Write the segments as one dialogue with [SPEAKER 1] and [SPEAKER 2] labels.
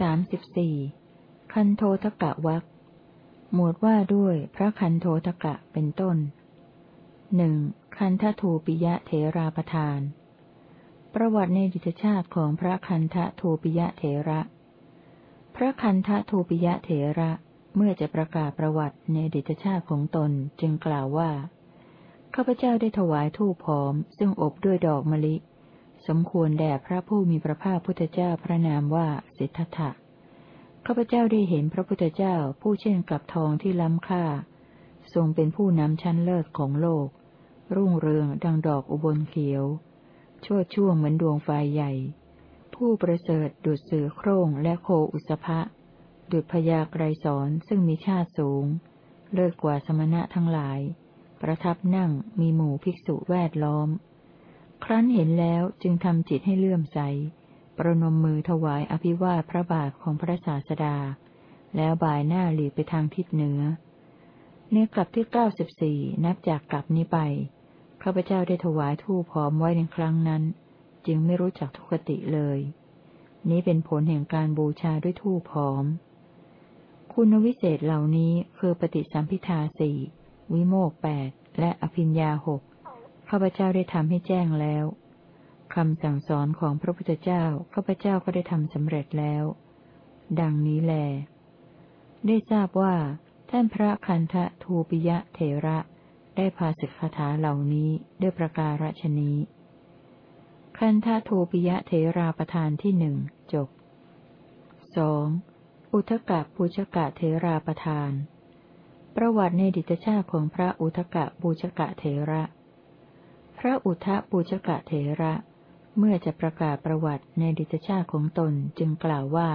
[SPEAKER 1] สามสิบสี่คันโททกะวักหมวดว่าด้วยพระคันโททกะเป็นต้นหนึ่งคันททูปิยะเถราประทาน ประวัติในดิจชาติของพระคันททูปิยะเถระ พระคันททูปิยะเถระเมื่อจะประกาศประวัติในดิจชาติของตนจึงกล่าวว่า ข้าพเจ้าได้ถวายทูปหอม ซึ่งอบด้วยดอกมะลิ สมควรแด่พระผู้มีพระภาคพุทธเจ้าพระนามว่าสิทธัตถะข้าพเจ้าได้เห็นพระพุทธเจ้าผู้เช่นกับทองที่ล้ำค่า ทรงเป็นผู้นำชั้นเลิศของโลก รุ่งเรืองดังดอกอุบลเขียวโชดช่วงเหมือนดวงไฟใหญ่ ผู้ประเสริฐดุดเสือโคร่งและโคอุสภะดุดพยาไกรสอนซึ่งมีชาติสูง เลิศกว่าสมณะทั้งหลาย ประทับนั่งมีหมู่ภิกษุแวดล้อม ครั้นเห็นแล้วจึงทำจิตให้เลื่อมใส ประนมมือถวายอภิวาทพระบาทของพระศาสดา แล้วบ่ายหน้าหลีไปทางทิศเหนือ ในกลับที่เก้าสิบสี่นับจากกลับนี้ไปข้าพเจ้าได้ถวายทูปหอมไว้ในครั้งนั้น จึงไม่รู้จักทุกติเลย นี้เป็นผลแห่งการบูชาด้วยทูปหอม คุณวิเศษเหล่านี้คือปฏิสัมพิทาสี่วิโมกแปดและอภิญญาหกข้าพเจ้าได้ทำให้แจ้งแล้วคำสั่งสอนของพระพุทธเจ้าข้าพเจ้าก็ได้ทำสำเร็จแล้ว ดังนี้แล ได้ทราบว่า ท่านพระคันธทูปิยะเถระ ได้พาสิกขาถาเหล่านี้ด้วยประการฉนี้ คันธทูปิยะเถราประธานที่หนึ่งจบสองอุทกะปูชกะเถราประธาน ประวัติในดิตชาติของพระอุทกะปูชกะเถระ พระอุทะปูชกะเถระ เมื่อจะประกาศประวัติในดิตชาติของตนจึงกล่าวว่า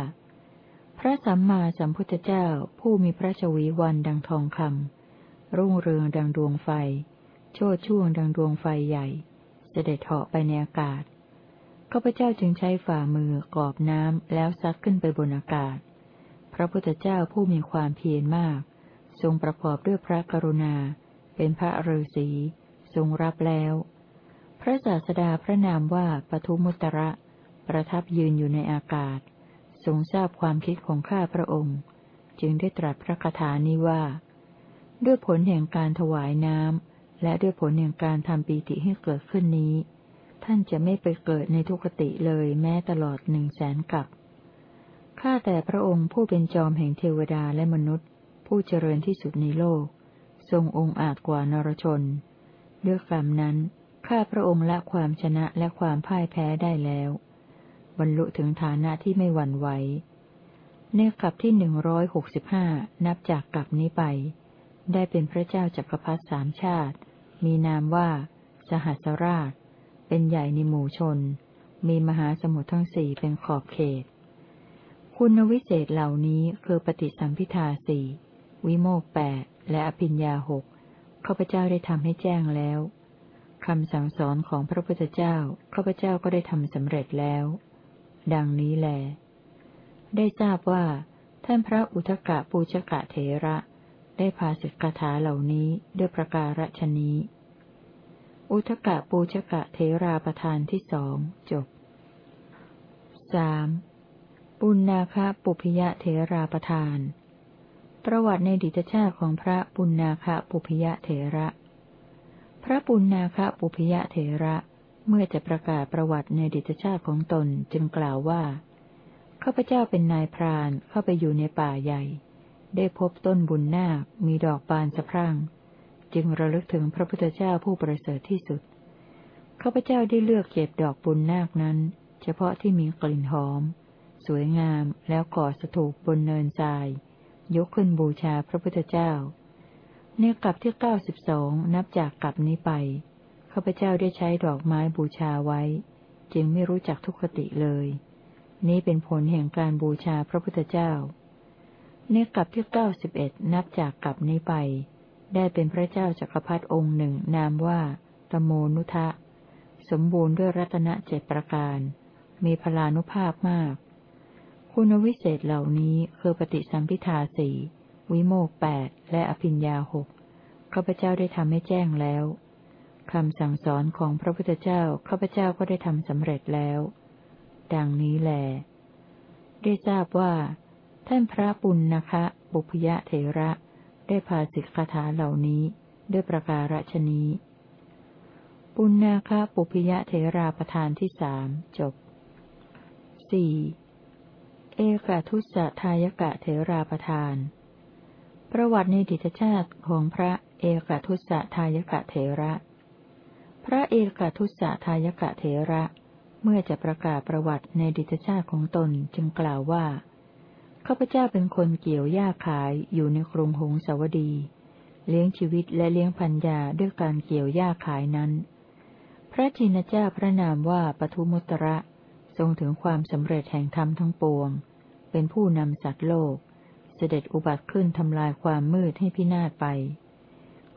[SPEAKER 1] พระสัมมาสัมพุทธเจ้าผู้มีพระชวีวันดังทองคำรุ่งเรืองดังดวงไฟ โชดช่วงดังดวงไฟใหญ่ เสด็จเหาะไปในอากาศ ข้าพเจ้าจึงใช้ฝ่ามือกอบน้ำแล้วซัดขึ้นไปบนอากาศ พระพุทธเจ้าผู้มีความเพียรมาก ทรงประกอบด้วยพระกรุณา เป็นพระฤาษีทรงรับแล้ว พระศาสดาพระนามว่าปทุมุตระ ประทับยืนอยู่ในอากาศ ทรงทราบความคิดของข้าพระองค์ จึงได้ตรัสพระคาถานี้ว่า ด้วยผลแห่งการถวายน้ำและด้วยผลแห่งการทำปีติให้เกิดขึ้นนี้ ท่านจะไม่ไปเกิดในทุกติเลยแม้ตลอดหนึ่งแสนกับข้าแต่พระองค์ผู้เป็นจอมแห่งเทวดาและมนุษย์ ผู้เจริญที่สุดในโลก ทรงองค์อาจกว่านรชนด้วยกรรมนั้น ข้าพระองค์ละความชนะและความพ่ายแพ้ได้แล้ว บรรลุถึงฐานะที่ไม่หวั่นไหวในกลับที่หนึ่งร้อยหกสิบห้านับจากกลับนี้ไป ได้เป็นพระเจ้าจักรพรรดิสามชาติ มีนามว่า สหัสราช เป็นใหญ่ในหมู่ชน มีมหาสมุทรทั้งสี่เป็นขอบเขต คุณวิเศษเหล่านี้คือปฏิสัมพิทาสี่วิโมกแปดและอภิญญาหกข้าพเจ้าได้ทำให้แจ้งแล้วคำสั่งสอนของพระพุทธเจ้าข้าพเจ้าก็ได้ทำสำเร็จแล้ว ดังนี้แล ได้ทราบว่า ท่านพระอุทกะปูชกะเถระ ได้พาสิกขาถาเหล่านี้ด้วยประการฉนี้ อุทกะปูชกะเถราประธานที่สองจบสามปุณนาคะปุพยะเถราประธาน ประวัติในดิตชาติของพระปุณนาคะปุพยะเถระ พระปุณนาคะปุพยะเถระเมื่อจะประกาศประวัติในดิตชาติของตนจึงกล่าวว่าข้าพเจ้าเป็นนายพรานเข้าไปอยู่ในป่าใหญ่ ได้พบต้นบุญนาคมีดอกบานสะพรั่ง จึงระลึกถึงพระพุทธเจ้าผู้ประเสริฐที่สุด ข้าพเจ้าได้เลือกเก็บดอกบุญนาคนั้น เฉพาะที่มีกลิ่นหอม สวยงามแล้วก่อสถูปบนเนินทราย ยกขึ้นบูชาพระพุทธเจ้า ในกลับที่เก้าสิบสองนับจากกลับนี้ไป ข้าพเจ้าได้ใช้ดอกไม้บูชาไว้ จึงไม่รู้จักทุกขติเลย นี้เป็นผลแห่งการบูชาพระพุทธเจ้าในกลับที่เก้าสิบเอ็ดนับจากกลับนี้ไป ได้เป็นพระเจ้าจักรพรรดิองค์หนึ่งนามว่า ตโมนุทะ สมบูรณ์ด้วยรัตนเจ็ดประการ มีพลานุภาพมาก คุณวิเศษเหล่านี้คือปฏิสัมพิทาสีวิโมกแปดและอภิญญาหกข้าพเจ้าได้ทำให้แจ้งแล้วคำสั่งสอนของพระพุทธเจ้าข้าพเจ้าก็ได้ทำสำเร็จแล้ว ดังนี้แล ได้ทราบว่า ท่านพระปุณณคะ บุพยะเถระ ได้พาสิกขาถาเหล่านี้ ด้วยประการฉนี้ ปุณณคะปุพยะเถราประธานที่สามจบสี่เอกทุสะทายกะเถราประธาน ประวัติในดิตชาติของพระเอกทุสะทายกะเถระ พระเอกทุสะทายกะเถระ เมื่อจะประกาศประวัติในดิตชาติของตนจึงกล่าวว่า ข้าพเจ้าเป็นคนเกี่ยวหญ้าขายอยู่ในกรุงหงสาวดี เลี้ยงชีวิตและเลี้ยงพันยาด้วยการเกี่ยวหญ้าขายนั้น พระจินเจ้าพระนามว่าปทุมุตระทรงถึงความสำเร็จแห่งธรรมทั้งปวง เป็นผู้นำสัตว์โลก เสด็จอุบัติขึ้นทำลายความมืดให้พินาศไป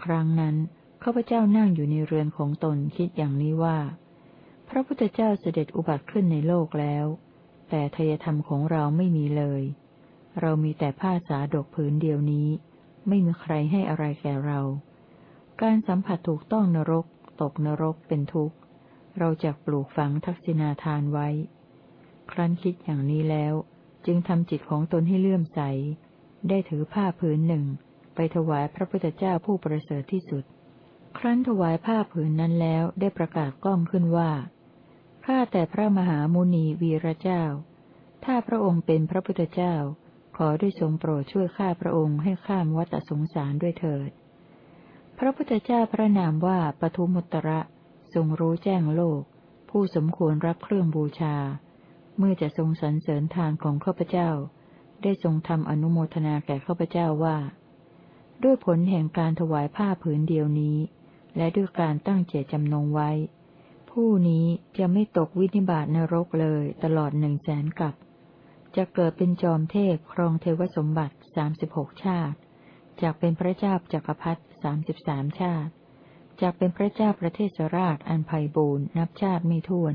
[SPEAKER 1] ครั้งนั้นข้าพเจ้านั่งอยู่ในเรือนของตนคิดอย่างนี้ว่า พระพุทธเจ้าเสด็จอุบัติขึ้นในโลกแล้ว แต่ทยธรรมของเราไม่มีเลย เรามีแต่ผ้าสาดกผืนเดียวนี้ ไม่มีใครให้อะไรแก่เรา การสัมผัสถูกต้องนรก ตกนรกเป็นทุกข์ เราจะปลูกฝังทักษิณาทานไว้ ครั้นคิดอย่างนี้แล้ว จึงทำจิตของตนให้เลื่อมใส ได้ถือผ้าผืนหนึ่ง ไปถวายพระพุทธเจ้าผู้ประเสริฐที่สุด ครั้นถวายผ้าผืนนั้นแล้วได้ประกาศกล้องขึ้นว่าข้าแต่พระมหามุนีวีระเจ้า ถ้าพระองค์เป็นพระพุทธเจ้า อได้ทรงโปรดช่วยข้าพระองค์ให้ข้ามวัฏสงสารด้วยเถิด พระพุทธเจ้าพระนามว่าปทุมุตระทรงรู้แจ้งโลก ผู้สมควรรับเครื่องบูชา เมื่อจะทรงสรรเสริญทานของข้าพเจ้า ได้ทรงทำอนุโมทนาแก่ข้าพเจ้าว่า ด้วยผลแห่งการถวายผ้าผืนเดียวนี้ และด้วยการตั้งเจตจำนงไว้ ผู้นี้จะไม่ตกวินิบาตนรกเลยตลอดหนึ่งแสนกับ จะเกิดเป็นจอมเทพครองเทวสมบัติสามสิบหกชาติจากเป็นพระเจ้าจักรพรรดิสามสิบสามชาติจากเป็นพระเจ้าประเทศราชอันไพ่บูรณ์นับชาติไม่ถ้วน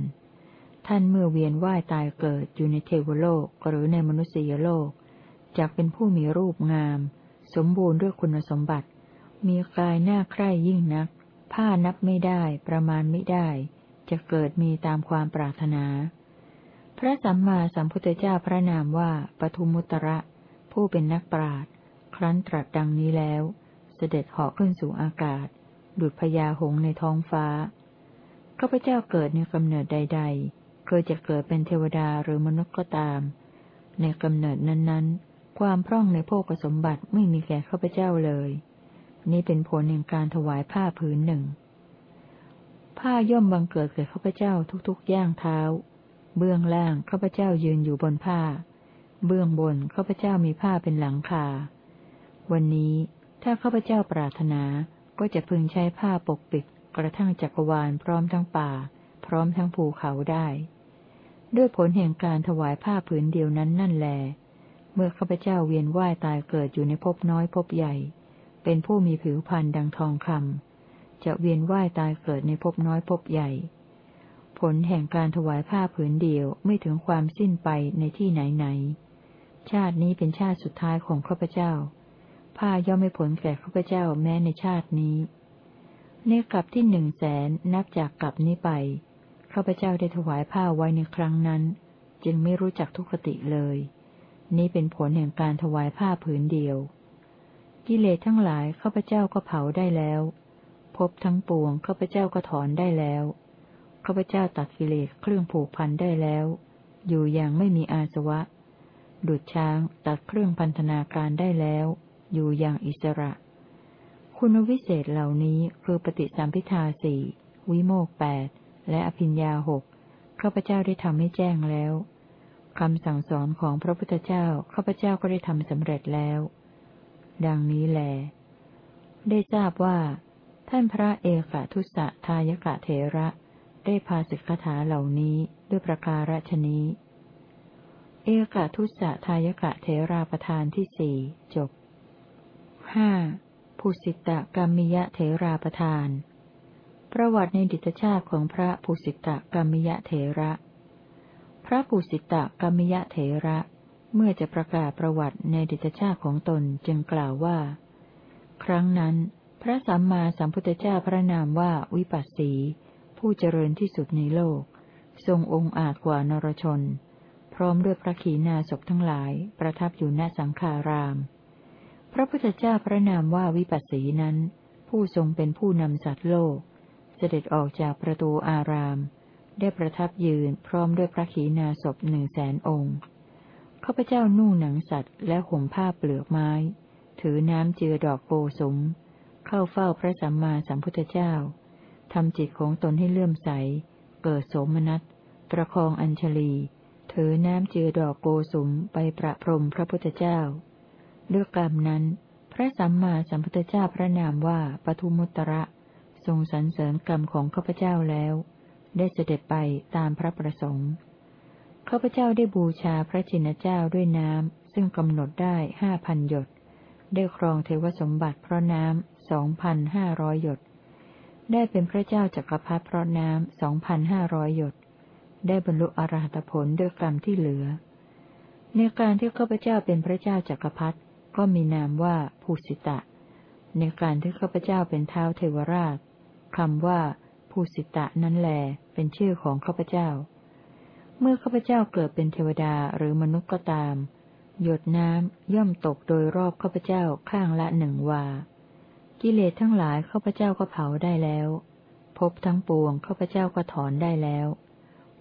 [SPEAKER 1] ท่านเมื่อเวียนว่ายตายเกิดอยู่ในเทวโลกหรือในมนุษยโลกจากเป็นผู้มีรูปงาม สมบูรณ์ด้วยคุณสมบัติ มีกายหน้าใคร่ยิ่งนัก ผ้านับไม่ได้ประมาณไม่ได้ จะเกิดมีตามความปรารถนา พระสัมมาสัมพุทธเจ้าพระนามว่าปทุมุตระ ผู้เป็นนักปราชญ์ครั้นตรัสดังนี้แล้ว เสด็จเหาะขึ้นสู่อากาศ ดุจพญาหงในท้องฟ้าข้าพเจ้าเกิดในกำเนิดใด ๆ เคยจะเกิดเป็นเทวดาหรือมนุษย์ก็ตาม ในกำเนิดนั้นๆ ความพร่องในโภคสมบัติไม่มีแก่ข้าพเจ้าเลย นี่เป็นผลแห่งการถวายผ้าผืนหนึ่ง ผ้าย่อมบังเกิดแก่ข้าพเจ้าทุกๆย่างเท้า เบื้องล่างข้าพเจ้ายืนอยู่บนผ้า เบื้องบนข้าพเจ้ามีผ้าเป็นหลังคา วันนี้ถ้าข้าพเจ้าปรารถนาก็จะพึงใช้ผ้าปกปิดกระทั่งจักรวาลพร้อมทั้งป่า พร้อมทั้งภูเขาได้ ด้วยผลแห่งการถวายผ้าผืนเดียวนั้นนั่นแล เมื่อข้าพเจ้าเวียนว่ายตายเกิดอยู่ในภพน้อยภพใหญ่ เป็นผู้มีผิวพรรณดังทองคำจะเวียนว่ายตายเกิดในภพน้อยภพใหญ่ ผลแห่งการถวายผ้าผืนเดียวไม่ถึงความสิ้นไปในที่ไหนไหน ชาตินี้เป็นชาติสุดท้ายของข้าพเจ้า ผ้าย่อมไม่ผลแก่ข้าพเจ้าแม้ในชาตินี้ในกลับที่หนึ่งแสนนับจากกลับนี้ไปข้าพเจ้าได้ถวายผ้าไว้ในครั้งนั้น จึงไม่รู้จักทุกขติเลย นี่เป็นผลแห่งการถวายผ้าผืนเดียว กิเลสทั้งหลายข้าพเจ้าก็เผาได้แล้ว พบทั้งปวงข้าพเจ้าก็ถอนได้แล้ว ข้าพเจ้าตัดกิเลสเครื่องผูกพันได้แล้ว อยู่อย่างไม่มีอาสวะ ดุดช้างตัดเครื่องพันธนาการได้แล้ว อยู่อย่างอิสระ คุณวิเศษเหล่านี้คือปฏิสัมพิทาสี่วิโมกแปดและอภิญญาหกข้าพเจ้าได้ทำให้แจ้งแล้วคำสั่งสอนของพระพุทธเจ้าข้าพเจ้าก็ได้ทำสำเร็จแล้ว ดังนี้แล ได้ทราบว่า ท่านพระเอกทุสะทายกะเถระ ได้พาสิกขาเหล่านี้ด้วยประการฉนี้ เอกทุสะทายกะเถราประธานที่สี่จบห้าภูสิตะกรรมิยะเถราประทาน ประวัติในดิตชาติของพระภูสิตะกรรมิยะเถระ พระภูสิตะกรรมิยะเถระเมื่อจะประกาศประวัติในดิตชาติของตนจึงกล่าวว่า ครั้งนั้น พระสัมมาสัมพุทธเจ้าพระนามว่าวิปัสสี ผู้เจริญที่สุดในโลก ทรงองค์อาจกว่านรชน พร้อมด้วยพระขีณาสพทั้งหลาย ประทับอยู่ณสังคาราม พระพุทธเจ้าพระนามว่าวิปัสสีนั้น ผู้ทรงเป็นผู้นำสัตว์โลก เสด็จออกจากประตูอาราม ได้ประทับยืนพร้อมด้วยพระขีณาสพหนึ่งแสนองค์ข้าพเจ้านุ่งหนังสัตว์ และห่มผ้าเปลือกไม้ ถือน้ำเจือดอกโกสมเข้าเฝ้าพระสัมมาสัมพุทธเจ้า ทำจิตของตนให้เลื่อมใส เกิดโสมนัส ประคองอัญชลี ถือน้ำเจือดอกโกสุมไปประพรมพระพุทธเจ้า ด้วยกรรมนั้น พระสัมมาสัมพุทธเจ้าพระนามว่าปทุมุตระ ทรงสรรเสริญกรรมของข้าพเจ้าแล้ว ได้เสด็จไปตามพระประสงค์ข้าพเจ้าได้บูชาพระชินเจ้าด้วยน้ำ ซึ่งกำหนดได้ห้าพันหยด ได้ครองเทวสมบัติเพราะน้ำสองพันห้าร้อยหยด ได้เป็นพระเจ้าจักรพรรดิเพราะน้ำสองพันห้าร้อยหยด ได้บรรลุอรหัตผลด้วยกรรมที่เหลือ ในการที่ข้าพเจ้าเป็นพระเจ้าจักรพรรดิก็มีนามว่าภูสิตะ ในการที่ข้าพเจ้าเป็นเท้าเทวราชคำว่าภูสิตะนั้นแลเป็นชื่อของข้าพเจ้า เมื่อข้าพเจ้าเกิดเป็นเทวดาหรือมนุษย์ก็ตาม หยดน้ำย่อมตกโดยรอบข้าพเจ้าข้างละหนึ่งวา กิเลสทั้งหลายข้าพเจ้าก็เผาได้แล้วพบทั้งปวงข้าพเจ้าก็ถอนได้แล้ว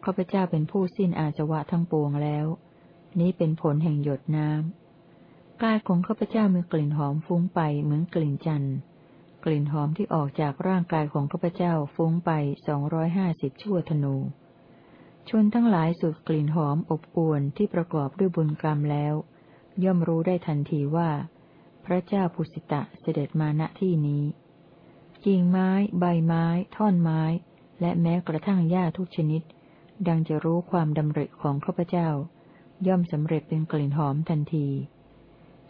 [SPEAKER 1] ข้าพเจ้าเป็นผู้สิ้นอาสวะทั้งปวงแล้ว นี้เป็นผลแห่งหยดน้ำกายของข้าพเจ้ามีกลิ่นหอมฟุ้งไปเหมือนกลิ่นจันทร์กลิ่นหอมที่ออกจากร่างกายของข้าพเจ้าฟุ้งไปสองร้อยห้าสิบชั่วธนู ชนทั้งหลายสูดกลิ่นหอมอบอวนที่ประกอบด้วยบุญกรรมแล้ว ย่อมรู้ได้ทันทีว่า พระเจ้าภูสิตะเสด็จมาณที่นี้กิ่งไม้ ใบไม้ ท่อนไม้ และแม้กระทั่งหญ้าทุกชนิด ดังจะรู้ความดำริของข้าพเจ้า ย่อมสำเร็จเป็นกลิ่นหอมทันที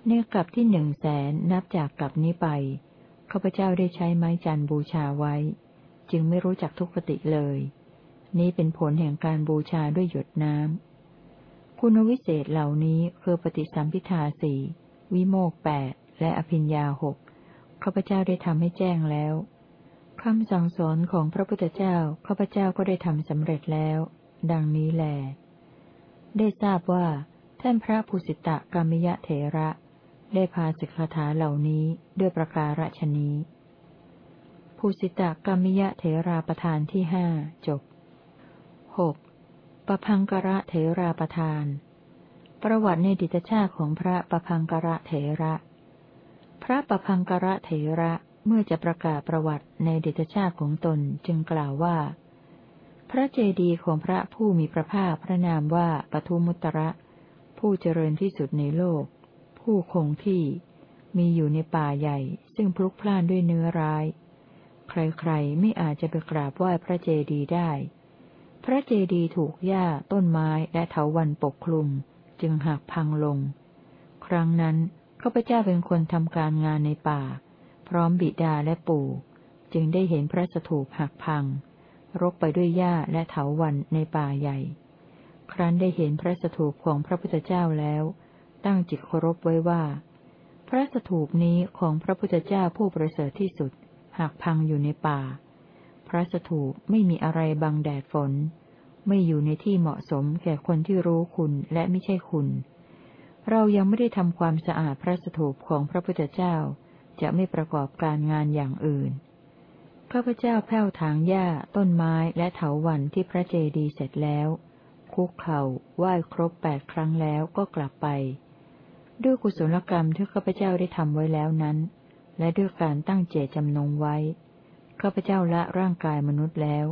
[SPEAKER 1] ในกลับที่หนึ่งแสนนับจากกลับนี้ไปข้าพเจ้าได้ใช้ไม้จันบูชาไว้ จึงไม่รู้จักทุกขติเลย นี้เป็นผลแห่งการบูชาด้วยหยดน้ำคุณวิเศษเหล่านี้คือปฏิสัมพิทาสี่วิโมกแปด และอภิญญาหกข้าพเจ้าได้ทำให้แจ้งแล้วคำสั่งสอนของพระพุทธเจ้าข้าพเจ้าก็ได้ทำสำเร็จแล้ว ดังนี้แล ได้ทราบว่า ท่านพระภูสิตะกรรมิยะเถระ ได้พาสิกขาถาเหล่านี้ด้วยประการฉนี้ภูสิตะกรรมิยะเถราประธานที่ห้าจบหกปพังกระเถราประทาน ประวัติในดิตชาติของพระปพังกระเถระ พระปพังกระเถระเมื่อจะประกาศประวัติในเดิตชาติของตนจึงกล่าวว่า พระเจดีย์ของพระผู้มีพระภาคพระนามว่าปทุมุตระ ผู้เจริญที่สุดในโลก ผู้คงที่ มีอยู่ในป่าใหญ่ ซึ่งพลุกพล่านด้วยเนื้อร้าย ใครๆไม่อาจจะไปกราบไหว้พระเจดีย์ได้ พระเจดีย์ถูกหญ้าต้นไม้และเถาวันปกคลุม จึงหักพังลง ครั้งนั้น ข้าพเจ้าเป็นคนทำการงานในป่า พร้อมบิดาและปู่ จึงได้เห็นพระสถูปหักพัง รกไปด้วยหญ้าและเถาวันในป่าใหญ่ ครั้นได้เห็นพระสถูปของพระพุทธเจ้าแล้ว ตั้งจิตเคารพไว้ว่า พระสถูปนี้ของพระพุทธเจ้าผู้ประเสริฐที่สุดหักพังอยู่ในป่า พระสถูปไม่มีอะไรบังแดดฝน ไม่อยู่ในที่เหมาะสมแก่คนที่รู้คุณและไม่ใช่คุณ เรายังไม่ได้ทำความสะอาดพระสถูปของพระพุทธเจ้า จะไม่ประกอบการงานอย่างอื่นข้าพเจ้าแผ้วถางหญ้า ต้นไม้และเถาวันที่พระเจดีย์เสร็จแล้ว คุกเขา่าไหว้ครบแปดครั้งแล้วก็กลับไป ด้วยกุศลกรรมที่ข้าพเจ้าได้ทำไว้แล้วนั้น และด้วยการตั้งเจตจำนงไว้ข้าพเจ้าละร่างกายมนุษย์แล้ว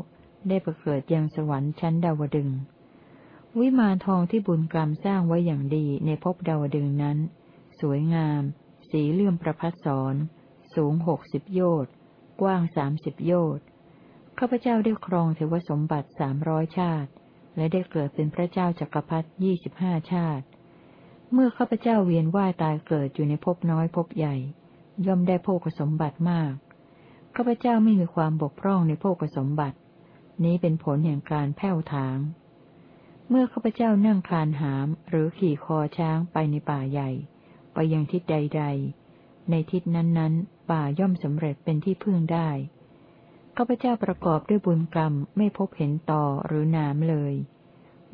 [SPEAKER 1] ได้ประเกิดยังสวรรค์ชั้นดาวดึง วิมานทองที่บุญกรรมสร้างไว้อย่างดีในภพดาวดึงนั้น สวยงาม สีเลื่อมประพัดสอนสูงหกสิบโยชน์กว้างสามสิบโยชน์ข้าพเจ้าได้ครองเทวสมบัติสามร้อยชาติ และได้เกิดเป็นพระเจ้าจักรพรรดิยี่สิบห้าชาติ เมื่อข้าพเจ้าเวียนว่ายตายเกิดอยู่ในภพน้อยภพใหญ่ ย่อมได้โภคสมบัติมากข้าพเจ้าไม่มีความบกพร่องในโภกสมบัติ นี้เป็นผลแห่งการแผ่วถาง เมื่อข้าพเจ้านั่งคลานหาม หรือขี่คอช้างไปในป่าใหญ่ ไปยังทิศใด ๆ ในทิศนั้นๆ ป่าย่อมสำเร็จเป็นที่พึ่งได้ข้าพเจ้าประกอบด้วยบุญกรรมไม่พบเห็นตอหรือหนามเลย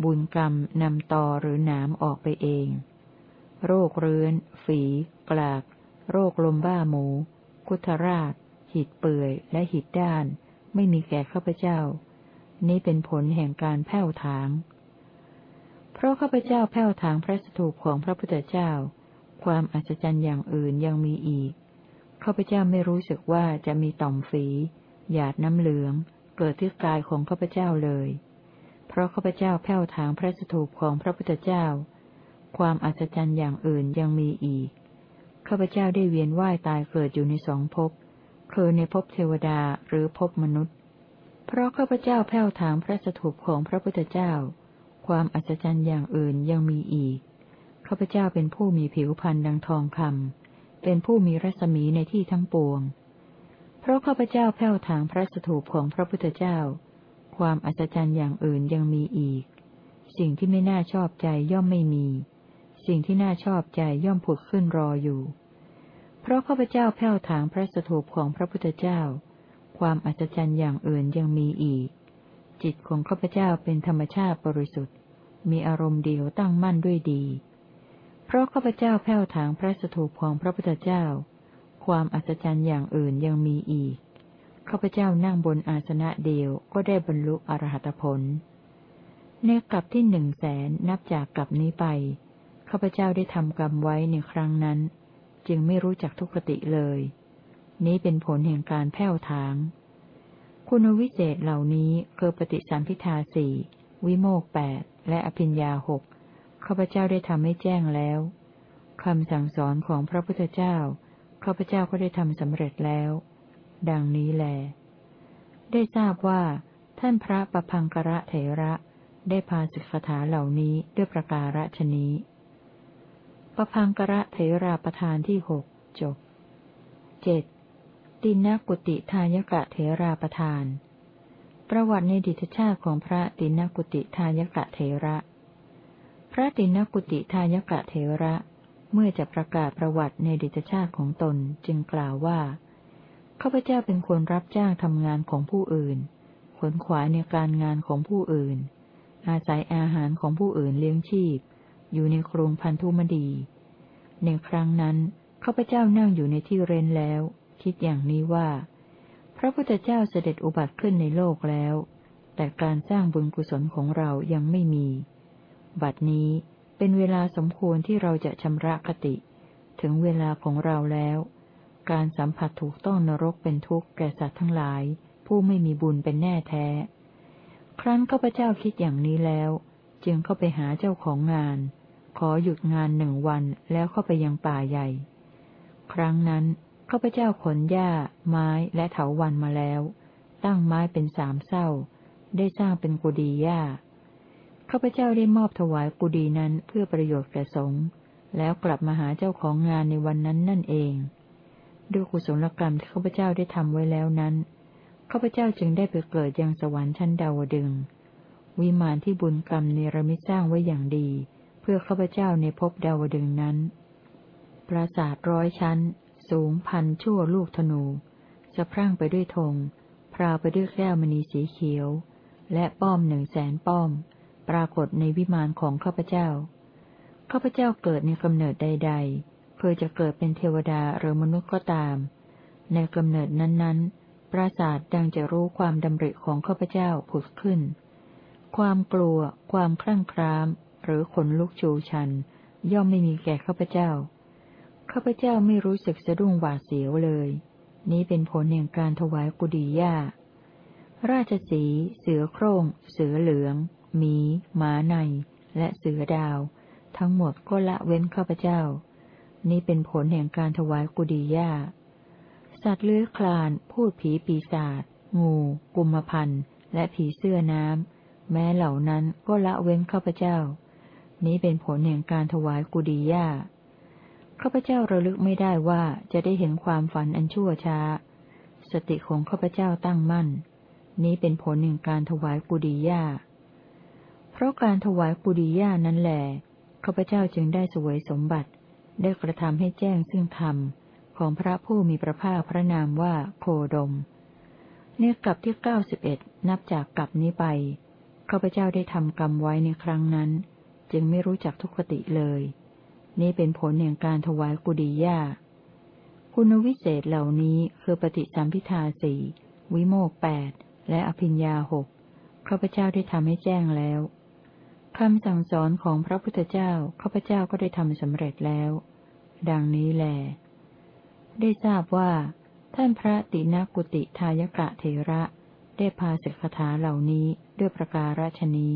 [SPEAKER 1] บุญกรรมนำตอหรือหนามออกไปเอง โรคเรื้อน ฝี กลาก โรคลมบ้าหมู คุทราช หิดเปื่อยและหิดด้าน ไม่มีแก่ข้าพเจ้า นี้เป็นผลแห่งการแผ่วถาง เพราะข้าพเจ้าแผ่วถางพระสถูปของพระพุทธเจ้า ความอัศจรรย์อย่างอื่นยังมีอีกข้าพเจ้าไม่รู้สึกว่าจะมีต่อมฝีหยาดน้ำเหลือง เกิดที่กายของข้าพเจ้าเลย เพราะข้าพเจ้าแผ่วถางพระสถูปของพระพุทธเจ้า ความอัศจรรย์อย่างอื่นยังมีอีกข้าพเจ้าได้เวียนว่ายตายเกิดอยู่ในสองภพคือในภพเทวดาหรือภพมนุษย์ เพราะข้าพเจ้าแผ่วถางพระสถูปของพระพุทธเจ้า ความอัศจรรย์อย่างอื่นยังมีอีก ข้าพเจ้าเป็นผู้มีผิวพรรณดังทองคำเป็นผู้มีรัศมีในที่ทั้งปวง เพราะข้าพเจ้าแผ่วถางพระสถูปของพระพุทธเจ้า ความอัศจรรย์อย่างอื่นยังมีอีก สิ่งที่ไม่น่าชอบใจย่อมไม่มี สิ่งที่น่าชอบใจย่อมผุดขึ้นรออยู่ เพราะข้าพเจ้าแผ่วถางพระสถูปของพระพุทธเจ้า ความอัศจรรย์อย่างอื่นยังมีอีกจิตของข้าพเจ้าเป็นธรรมชาติบริสุทธิ์ มีอารมณ์เดียวตั้งมั่นด้วยดี เพราะข้าพเจ้าแผ่วถางพระสถูปของพระพุทธเจ้า ความอัศจรรย์อย่างอื่นยังมีอีก ข้าพเจ้านั่งบนอาสนะเดียวก็ได้บรรลุอรหัตผล ในกลับที่หนึ่งแสนนับจากกลับนี้ไป ข้าพเจ้าได้ทำกรรมไว้ในครั้งนั้น จึงไม่รู้จักทุกขติเลย นี้เป็นผลแห่งการแผ่วทางคุณวิเศษเหล่านี้คือปฏิสัมพิทาสี่วิโมกแปด และอภิญญาหกข้าพเจ้าได้ทำให้แจ้งแล้วคำสั่งสอนของพระพุทธเจ้าข้าพเจ้าก็ได้ทำสำเร็จแล้ว ดังนี้แล ได้ทราบว่า ท่านพระประพังกระเถระได้พาสิกขาเหล่านี้ด้วยประการฉนี้ประพังกระเถราประธานที่หกจบเจ็ดตินกุติทายกะเถราประธาน ประวัติในดิตชาติของพระตินกุติทายกะเถระ พระตินกุติทายกะเถระ เมื่อจะประกาศประวัติในดิตชาติของตนจึงกล่าวว่าข้าพเจ้าเป็นคนรับจ้างทำงานของผู้อื่นขนขวายในการงานของผู้อื่น อาศัยอาหารของผู้อื่นเลี้ยงชีพ อยู่ในครุงพันธุมดี ในครั้งนั้นข้าพเจ้านั่งอยู่ในที่เร้นแล้ว คิดอย่างนี้ว่า พระพุทธเจ้าเสด็จอุบัติขึ้นในโลกแล้ว แต่การสร้างบุญกุศลของเรายังไม่มี บัดนี้เป็นเวลาสมควรที่เราจะชำระคติ ถึงเวลาของเราแล้ว การสัมผัสถูกต้องนรกเป็นทุกข์แก่สัตว์ทั้งหลาย ผู้ไม่มีบุญเป็นแน่แท้ ครั้นข้าพเจ้าคิดอย่างนี้แล้ว จึงเข้าไปหาเจ้าของงาน ขอหยุดงานหนึ่งวันแล้วเข้าไปยังป่าใหญ่ ครั้งนั้น ข้าพเจ้าขนหญ้า ไม้และเถาวันมาแล้ว ตั้งไม้เป็นสามเศร้า ได้สร้างเป็นกุฏิหญ้าข้าพเจ้าได้มอบถวายกุดีนั้นเพื่อประโยชน์แก่สงฆ์แล้วกลับมาหาเจ้าของงานในวันนั้นนั่นเอง ด้วยกุศลกรรมที่ข้าพเจ้าได้ทำไว้แล้วนั้นข้าพเจ้าจึงได้ไปเกิดยังสวรรค์ชั้นดาวดึง วิมานที่บุญกรรมเนรมิตสร้างไว้อย่างดี เพื่อข้าพเจ้าในภพดาวดึงนั้น ปราสาทร้อยชั้น สูงพันชั่วลูกธนู จะพรั่งไปด้วยธงพราไปด้วยแก้วมณีสีเขียว และป้อมหนึ่งแสนป้อม ปรากฏในวิมานของข้าพเจ้าข้าพเจ้าเกิดในกำเนิดใด ๆ เพื่อจะเกิดเป็นเทวดาหรือมนุษย์ก็ตาม ในกำเนิดนั้นๆ ปราศาสตร์ดังจะรู้ความดำริของข้าพเจ้าผุดขึ้น ความกลัว ความคลั่งคราม หรือขนลุกชูชัน ย่อมไม่มีแก่ข้าพเจ้า ข้าพเจ้าไม่รู้สึกสะดุ้งหวาดเสียวเลย นี้เป็นผลแห่งการถวายกุฎีย่าราชสี เสือโคร่ง เสือเหลือง หมี หมาใน และเสือดาว ทั้งหมดก็ละเว้นข้าพเจ้า นี้เป็นผลแห่งการถวายกุฎีย่าสัตว์เลื้อยคลาน พูดผีปีศาจ งู กุมพันและผีเสื้อน้ำ แม้เหล่านั้นก็ละเว้นข้าพเจ้า นี้เป็นผลแห่งการถวายกุฎีย่า ข้าพเจ้าระลึกไม่ได้ว่าจะได้เห็นความฝันอันชั่วช้า สติของข้าพเจ้าตั้งมั่น นี้เป็นผลแห่งการถวายกุฎียาเพราะการถวายกุดียานั้นแหลข้าพเจ้าจึงได้สวยสมบัติ ได้กระทำให้แจ้งซึ่งธรรมของพระผู้มีพระภาคพระนามว่าโคดมเนกลับที่เก้าสิบเอ็ดนับจากกลับนี้ไปข้าพเจ้าได้ทำกรรมไว้ในครั้งนั้น จึงไม่รู้จักทุกขติเลย นี่เป็นผลแห่งการถวายกุดียาคุณวิเศษเหล่านี้คือปฏิสัมพิทาสี่วิโมกแปดและอภิญญาหกข้าพเจ้าได้ทำให้แจ้งแล้วคำสั่งสอนของพระพุทธเจ้าข้าพเจ้าก็ได้ทำสำเร็จแล้ว ดังนี้แล ได้ทราบว่า ท่านพระตินากุติทายกะเทระได้พาสิกขาเหล่านี้ด้วยประการฉนี้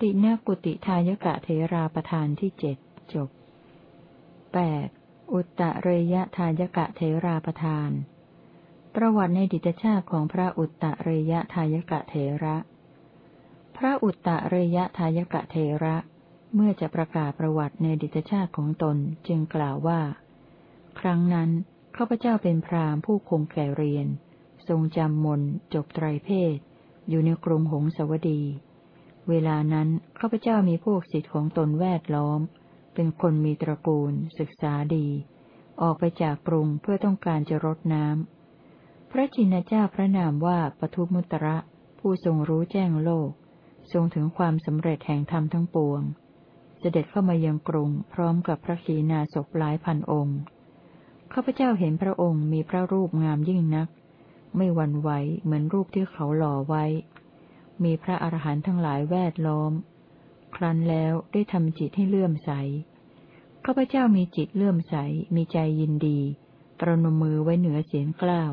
[SPEAKER 1] ตินากุติทายกะเทราประธานที่เจ็ด จบแปดอุตตเรยะทายกะเทราประธาน ประวัติในดิตชาติของพระอุตตเรยะทายกะเทระ พระอุตตเรยะทายกะเทระ เมื่อจะประกาศประวัติในดิตชาติของตนจึงกล่าวว่า ครั้งนั้นข้าพเจ้าเป็นพราหมณ์ผู้คงแก่เรียน ทรงจำมนจบไตรเพศ อยู่ในกรุงหงสวดี เวลานั้นข้าพเจ้ามีพวกศิษย์ของตนแวดล้อม เป็นคนมีตระกูล ศึกษาดี ออกไปจากกรุงเพื่อต้องการจะรดน้ำ พระจินเจ้าพระนามว่าปทุมุตระ ผู้ทรงรู้แจ้งโลก ทรงถึงความสำเร็จแห่งธรรมทั้งปวง เสด็จเข้ามายังกรุง พร้อมกับพระขีณาสพหลายพันองค์ข้าพเจ้าเห็นพระองค์มีพระรูปงามยิ่งนัก ไม่หวั่นไหวเหมือนรูปที่เขาหล่อไว้ มีพระอรหันต์ทั้งหลายแวดล้อม ครั้นแล้วได้ทำจิตให้เลื่อมใส ข้าพเจ้ามีจิตเลื่อมใส มีใจยินดีประนมมือไว้เหนือเสียงกล้าว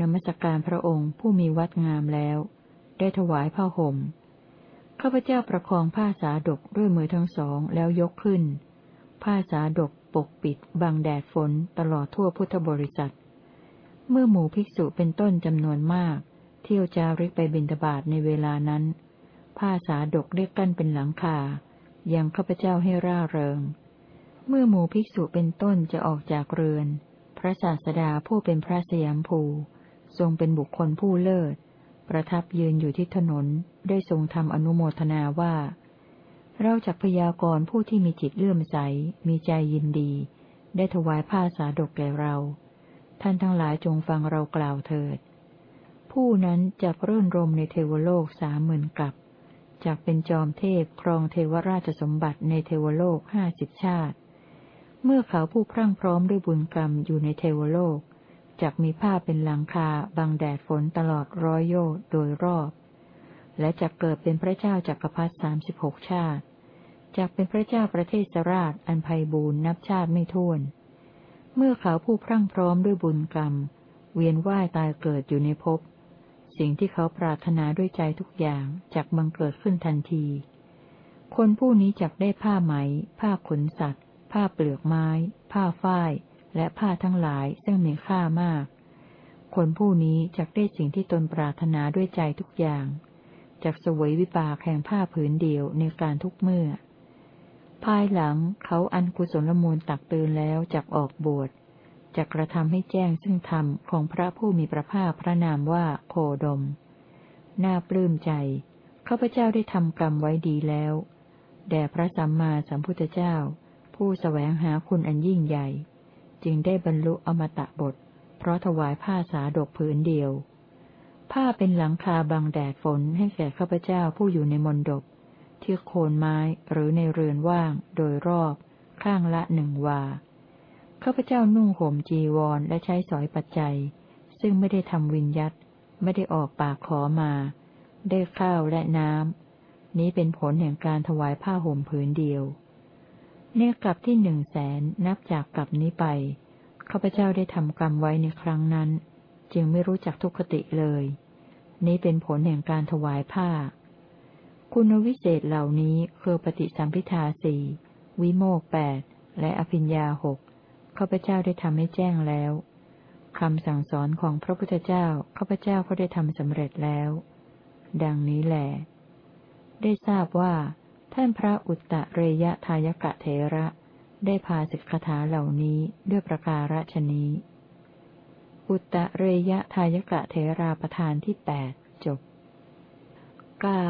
[SPEAKER 1] นมัสการพระองค์ผู้มีวัดงามแล้ว ได้ถวายผ้าห่ม ข้าพเจ้าประคองผ้าสาดกด้วยมือทั้งสองแล้วยกขึ้น ผ้าสาดกปกปิดบังแดดฝนตลอดทั่วพุทธบริษัท เมื่อหมู่ภิกษุเป็นต้นจำนวนมาก เที่ยวจาริกไปบินตบาทในเวลานั้น ผ้าสาดกเรียกกั้นเป็นหลังคา ยังข้าพเจ้าให้ร่าเริง เมื่อหมู่ภิกษุเป็นต้นจะออกจากเรือน พระศาสดาผู้เป็นพระสยามภู ทรงเป็นบุคคลผู้เลิศ ประทับยืนอยู่ที่ถนน ได้ทรงทำอนุโมทนาว่า เราจักพยากรผู้ที่มีจิตเลื่อมใส มีใจยินดี ได้ถวายผ้าสาดกแก่เรา ท่านทั้งหลายจงฟังเรากล่าวเถิด ผู้นั้นจะเรื่นรมในเทวโลกสามหมื่นกับ จากเป็นจอมเทพครองเทวราชสมบัติในเทวโลกห้าสิบชาติ เมื่อเขาผู้พรั่งพร้อมด้วยบุญกรรมอยู่ในเทวโลกจากมีผ้าเป็นหลังคาบังแดดฝนตลอดร้อยโยชน์โดยรอบ และจะเกิดเป็นพระเจ้าจักรพรรดิสามสิบหกชาติจากเป็นพระเจ้าประเทศสราชอันไพบูรณ์นับชาติไม่ถ้วน เมื่อเขาผู้พรั่งพร้อมด้วยบุญกรรม เวียนว่ายตายเกิดอยู่ในภพ สิ่งที่เขาปรารถนาด้วยใจทุกอย่างจากบังเกิดขึ้นทันที คนผู้นี้จักได้ผ้าไหม ผ้าขนสัตว์ ผ้าเปลือกไม้ ผ้าฝ้าย และผ้าทั้งหลายซึ่งมีค่ามาก คนผู้นี้จักได้สิ่งที่ตนปรารถนาด้วยใจทุกอย่างจักสวยวิบากแห่งผ้าผืนเดียวในการทุกเมื่อ ภายหลังเขาอันกุศลมูลตักเตือนแล้วจักออกบวช จะกระทำให้แจ้งซึ่งธรรมของพระผู้มีพระภาคพระนามว่าโคดม น่าปลื้มใจ ข้าพเจ้าได้ทำกรรมไว้ดีแล้ว แด่พระสัมมาสัมพุทธเจ้า ผู้สแสวงหาคุณอันยิ่งใหญ่ จึงได้บรรลุอมตะบท เพราะถวายผ้าสาดกผืนเดียว ผ้าเป็นหลังคาบังแดดฝนให้แก่ข้าพเจ้าผู้อยู่ในมณฑปที่โคนไม้หรือในเรือนว่างโดยรอบ ข้างละหนึ่งวา ข้าพเจ้านุ่งห่มจีวรและใช้สอยปัจจัย ซึ่งไม่ได้ทำวินยัตไม่ได้ออกปากขอมา ได้ข้าวและน้ำนี้เป็นผลแห่งการถวายผ้าห่มผืนเดียวเนกลับที่หนึ่งแสนนับจากกลับนี้ไปข้าพเจ้าได้ทำกรรมไว้ในครั้งนั้น จึงไม่รู้จักทุกขติเลย นี้เป็นผลแห่งการถวายผ้า คุณวิเศษเหล่านี้คือปฏิสัมพิทาสี่วิโมกแปดและอภิญญาหก ข้าพเจ้าได้ทำให้แจ้งแล้วคำสั่งสอนของพระพุทธเจ้าข้าพเจ้าก็ได้ทำสำเร็จแล้ว ดังนี้แหลได้ทราบว่า ท่านพระอุตตะเรยะทายกะเทระ ได้พาสิกขาเหล่านี้ด้วยประการฉนี้ อุตตะเรยะทายกะเทราประธานที่แปดจบเก้า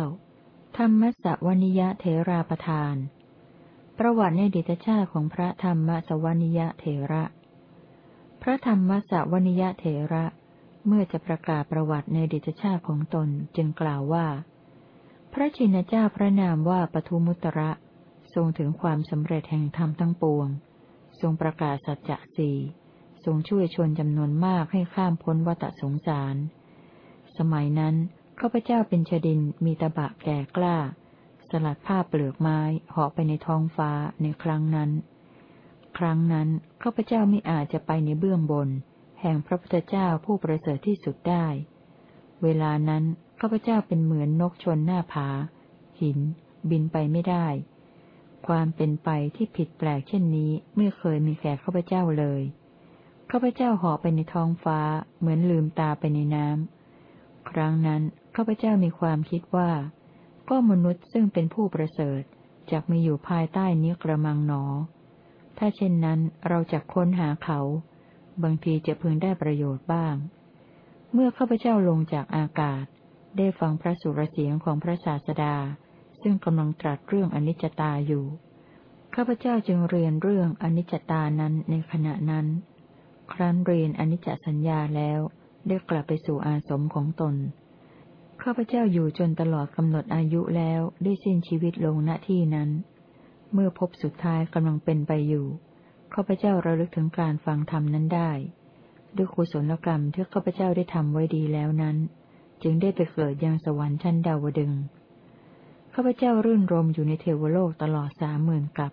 [SPEAKER 1] ธรรมสวนิยะเถราประธาน ประวัติในดิตชาติของพระธรรมสวนิยะเถระ พระธรรมสวนิยะเถระ เมื่อจะประกาศประวัติในดิตชาติของตนจึงกล่าวว่า พระชินเจ้าพระนามว่าปทุมุตระ ทรงถึงความสำเร็จแห่งธรรมทั้งปวง ทรงประกาศสัจจะสี่ทรงช่วยชนจำนวนมากให้ข้ามพ้นวัฏสงสาร สมัยนั้นข้าพเจ้าเป็นชดินมีตบะแก่กล้า สลัดผ้าเปลือกไม้เหาะไปในท้องฟ้าในครั้งนั้น ครั้งนั้นข้าพเจ้าไม่อาจจะไปในเบื้องบน แห่งพระพุทธเจ้าผู้ประเสริฐที่สุดได้ เวลานั้นข้าพเจ้าเป็นเหมือนนกชนหน้าผา หิน บินไปไม่ได้ ความเป็นไปที่ผิดแปลกเช่นนี้ไม่เคยมีแก่ข้าพเจ้าเลยข้าพเจ้าเหาะไปในท้องฟ้าเหมือนลืมตาไปในน้ำครั้งนั้นข้าพเจ้ามีความคิดว่า ก็มนุษย์ซึ่งเป็นผู้ประเสริฐจะมีอยู่ภายใต้นี้กระมังหนอ ถ้าเช่นนั้นเราจะค้นหาเขา บางทีจะพึงได้ประโยชน์บ้าง เมื่อข้าพเจ้าลงจากอากาศ ได้ฟังพระสุรเสียงของพระศาสดา ซึ่งกำลังตรัสเรื่องอนิจจตาอยู่ ข้าพเจ้าจึงเรียนเรื่องอนิจจตานั้นในขณะนั้น ครั้นเรียนอนิจจสัญญาแล้วได้กลับไปสู่อาสมของตน ข้าพเจ้าอยู่จนตลอดกำหนดอายุแล้วได้สิ้นชีวิตลงณที่นั้น เมื่อพบสุดท้ายกำลังเป็นไปอยู่ข้าพเจ้าระลึกถึงการฟังธรรมนั้นได้ ด้วยกุศลกรรมที่ข้าพเจ้าได้ทำไว้ดีแล้วนั้น จึงได้ไปเกิดยังสวรรค์ชั้นดาวดึงข้าพเจ้ารื่นรมอยู่ในเทวโลกตลอดสามหมื่นกับ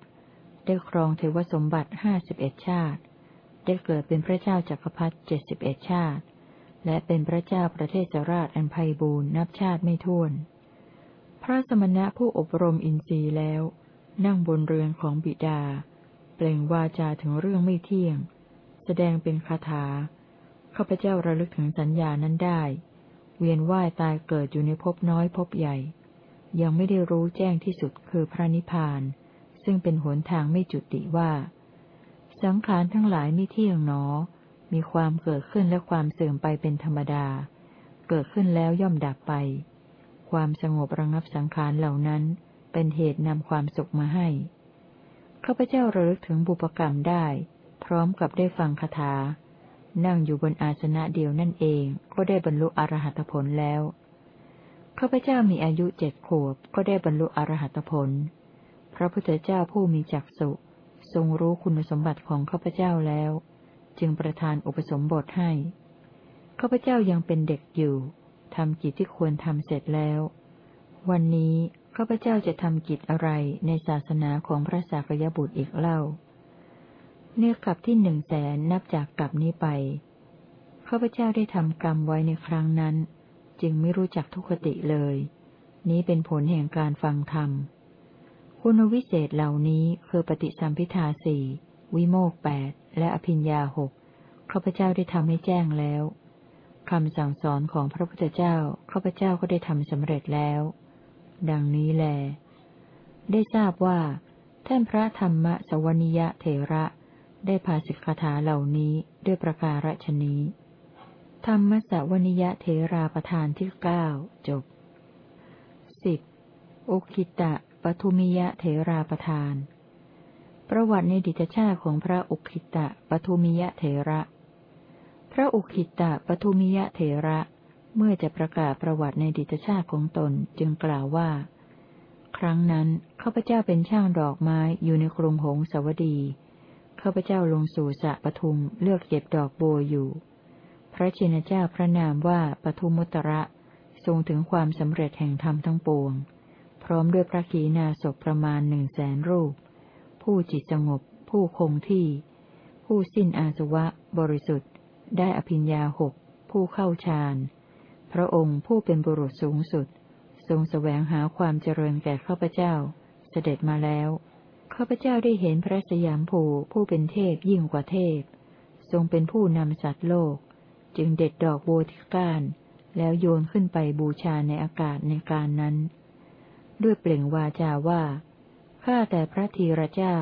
[SPEAKER 1] ได้ครองเทวสมบัติห้าสิบเอ็ดชาติ ได้เกิดเป็นพระเจ้าจักรพรรดิเจ็ดสิบเอ็ดชาติ และเป็นพระเจ้าประเทศราชอันไพบูรณ์นับชาติไม่ถ้วน พระสมณะผู้อบรมอินทรีย์แล้ว นั่งบนเรือนของบิดา เปล่งวาจาถึงเรื่องไม่เที่ยง แสดงเป็นคาถาข้าพเจ้าระลึกถึงสัญญานั้นได้ เวียนว่ายตายเกิดอยู่ในภพน้อยภพใหญ่ ยังไม่ได้รู้แจ้งที่สุดคือพระนิพพาน ซึ่งเป็นหนทางไม่จุติว่า สังขารทั้งหลายไม่เที่ยงหนอ มีความเกิดขึ้นและความเสื่อมไปเป็นธรรมดา เกิดขึ้นแล้วย่อมดับไป ความสงบระงับสังขารเหล่านั้น เป็นเหตุนำความสุขมาให้ ข้าพเจ้าระลึกถึงบุปกรรมได้ พร้อมกับได้ฟังคาถา นั่งอยู่บนอาสนะเดียวนั่นเอง ก็ได้บรรลุอรหัตผลแล้ว ข้าพเจ้ามีอายุเจ็ดขวบ ก็ได้บรรลุอรหัตผล พระพุทธเจ้าผู้มีจักสุทรงรู้คุณสมบัติของข้าพเจ้าแล้ว จึงประทานอุปสมบทให้ ข้าพเจ้ายังเป็นเด็กอยู่ทำกิจที่ควรทำเสร็จแล้ว วันนี้ข้าพเจ้าจะทำกิจอะไรในศาสนาของพระสากยบุตรอีกเล่า เนื้อกลับที่หนึ่งแสนนับจากกลับนี้ไป ข้าพเจ้าได้ทำกรรมไว้ในครั้งนั้น จึงไม่รู้จักทุกขติเลย นี้เป็นผลแห่งการฟังธรรม คุณวิเศษเหล่านี้คือปฏิสัมพิทาสี่วิโมกแปด และอภิญญาหกข้าพเจ้าได้ทำให้แจ้งแล้วคำสั่งสอนของพระพุทธเจ้าข้าพเจ้าก็ได้ทำสำเร็จแล้ว ดังนี้แล ได้ทราบว่า ท่านพระธรรมสวนิยะเถระได้พาสิกขาเหล่านี้ด้วยประการฉนี้ ธรรมสวนิยะเถราประธานที่เก้าจบสิบอุคิตะปทุมิยะเถราประธาน ประวัติในดิตชาติของพระอุคิตะปทุมิยะเถระ พระอุคิตะปทุมิยะเถระ เมื่อจะประกาศประวัติในดิตชาติของตนจึงกล่าวว่า ครั้งนั้นข้าพเจ้าเป็นช่างดอกไม้อยู่ในกรุงหงสวดีข้าพเจ้าลงสู่สะปทุมเลือกเก็บดอกโบอยู่ พระชินเจ้าพระนามว่าปทุมุตระทรงถึงความสำเร็จแห่งธรรมทั้งปวง พร้อมด้วยพระขีณาสพประมาณหนึ่งแสนรูป ผู้จิตสงบ ผู้คงที่ ผู้สิ้นอาสวะ บริสุทธิ์ ได้อภิญญาหกผู้เข้าฌานพระองค์ผู้เป็นบุรุษสูงสุด ทรงสแสวงหาความเจริญแก่ข้าพเจ้า เสด็จมาแล้วข้าพเจ้าได้เห็นพระสยามภูผู้เป็นเทพยิ่งกว่าเทพ ทรงเป็นผู้นำสัตว์โลก จึงเด็ดดอกโบทิก้านแล้วโยนขึ้นไปบูชาในอากาศในการนั้น ด้วยเปล่งวาจาว่า ข้าแต่พระธีระเจ้า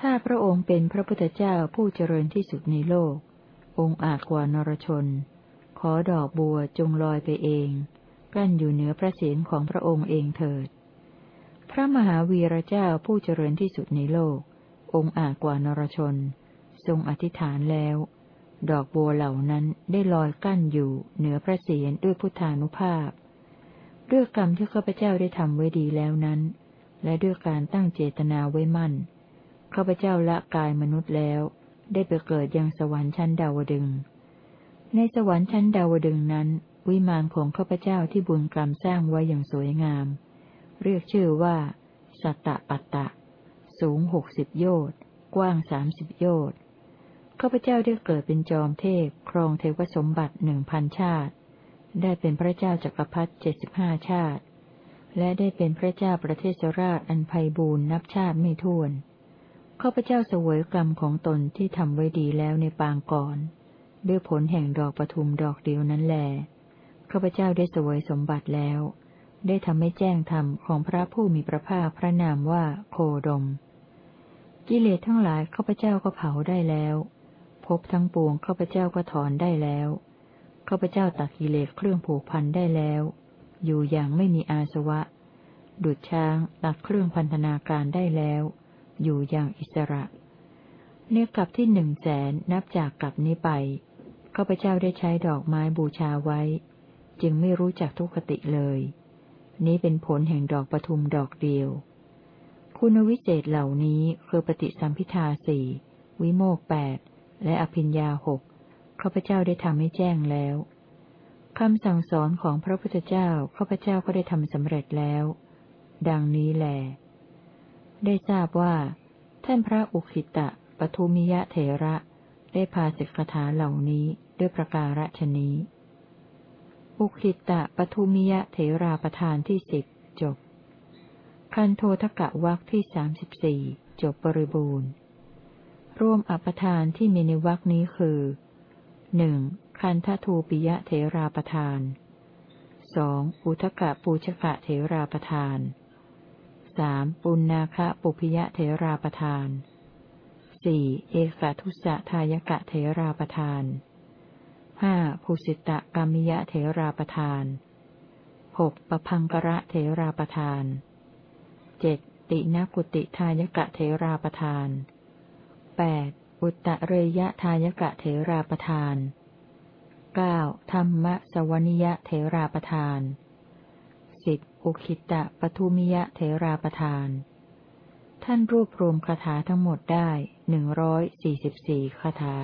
[SPEAKER 1] ถ้าพระองค์เป็นพระพุทธเจ้าผู้เจริญที่สุดในโลก องค์อาจกว่านรชน ขอดอกบัวจงลอยไปเอง กั้นอยู่เหนือพระเศียรของพระองค์เองเถิด พระมหาวีระเจ้าผู้เจริญที่สุดในโลก องค์อาจกว่านรชน ทรงอธิษฐานแล้ว ดอกบัวเหล่านั้นได้ลอยกั้นอยู่เหนือพระเศียรด้วยพุทธานุภาพด้วยกรรมที่ข้าพเจ้าได้ทำไว้ดีแล้วนั้น และด้วยการตั้งเจตนาไว้มั่น ข้าพเจ้าละกายมนุษย์แล้ว ได้ไปเกิดยังสวรรค์ชั้นดาวดึง ในสวรรค์ชั้นดาวดึงนั้น วิมานของข้าพเจ้าที่บุญกรรมสร้างไว้อย่างสวยงาม เรียกชื่อว่า สัตตปัตตะ สูงหกสิบโยชน์กว้างสามสิบโยชน์ข้าพเจ้าได้เกิดเป็นจอมเทพ ครองเทวสมบัติหนึ่งพันชาติ ได้เป็นพระเจ้าจักรพรรดิเจ็ดสิบห้าชาติ และได้เป็นพระเจ้าประเทศราชอันไพบูรณ์นับชาติไม่ถ้วน ข้าพเจ้าเสวยกรรมของตนที่ทำไว้ดีแล้วในปางก่อน ด้วยผลแห่งดอกปทุมดอกเดียวนั้นแล ข้าพเจ้าได้เสวยสมบัติแล้ว ได้ทำให้แจ้งธรรมของพระผู้มีพระภาคพระนามว่าโคดม กิเลสทั้งหลายข้าพเจ้าก็เผาได้แล้วพบทั้งปวงข้าพเจ้าก็ถอนได้แล้ว ข้าพเจ้าตัดกิเลสเครื่องผูกพันได้แล้ว อยู่อย่างไม่มีอาสวะ ดุดช้างตัดเครื่องพันธนาการได้แล้ว อยู่อย่างอิสระเนื้อกลับที่หนึ่งแสนนับจากกลับนี้ไปข้าพเจ้าได้ใช้ดอกไม้บูชาไว้ จึงไม่รู้จักทุกขติเลย นี้เป็นผลแห่งดอกปทุมดอกเดียว คุณวิเศษเหล่านี้คือปฏิสัมพิทาสี่วิโมกแปดและอภิญญาหกข้าพเจ้าได้ทำให้แจ้งแล้ว คำสั่งสอนของพระพุทธเจ้าข้าพเจ้าก็ได้ทำสำเร็จแล้ว ดังนี้แหละได้ทราบว่า ท่านพระอุคิตะปทุมิยะเถระ ได้พาสิกขาเหล่านี้ด้วยประการฉนี้ อุคิตะปทุมิยะเถราประธานที่สิบจบ คันโททกะวักที่สามสิบสี่จบบริบูรณ์ร่วมอปทานที่มีในวักนี้คือ หนึ่งคันททูปิยะเถราประธานสองอุทกะปูชกะเถราประธานสามปุณนาคะปุพยะเถราประทานสี่เอกทุสะทายกะเถราประทานห้าภูสิตะกามิยะเถราประทานหกปพังกระเถราประทานเจ็ดตินากุติทายกะเถราประทานแปด อุตตะเรยะทายกะเถราประทานเก้าธรรมสวนิยะเถราประทานสิบอุคิตะปทุมิยะเถราประทาน ท่านรวบรวมคาถาทั้งหมดได้หนึ่งร้อยสี่สิบสี่คาถา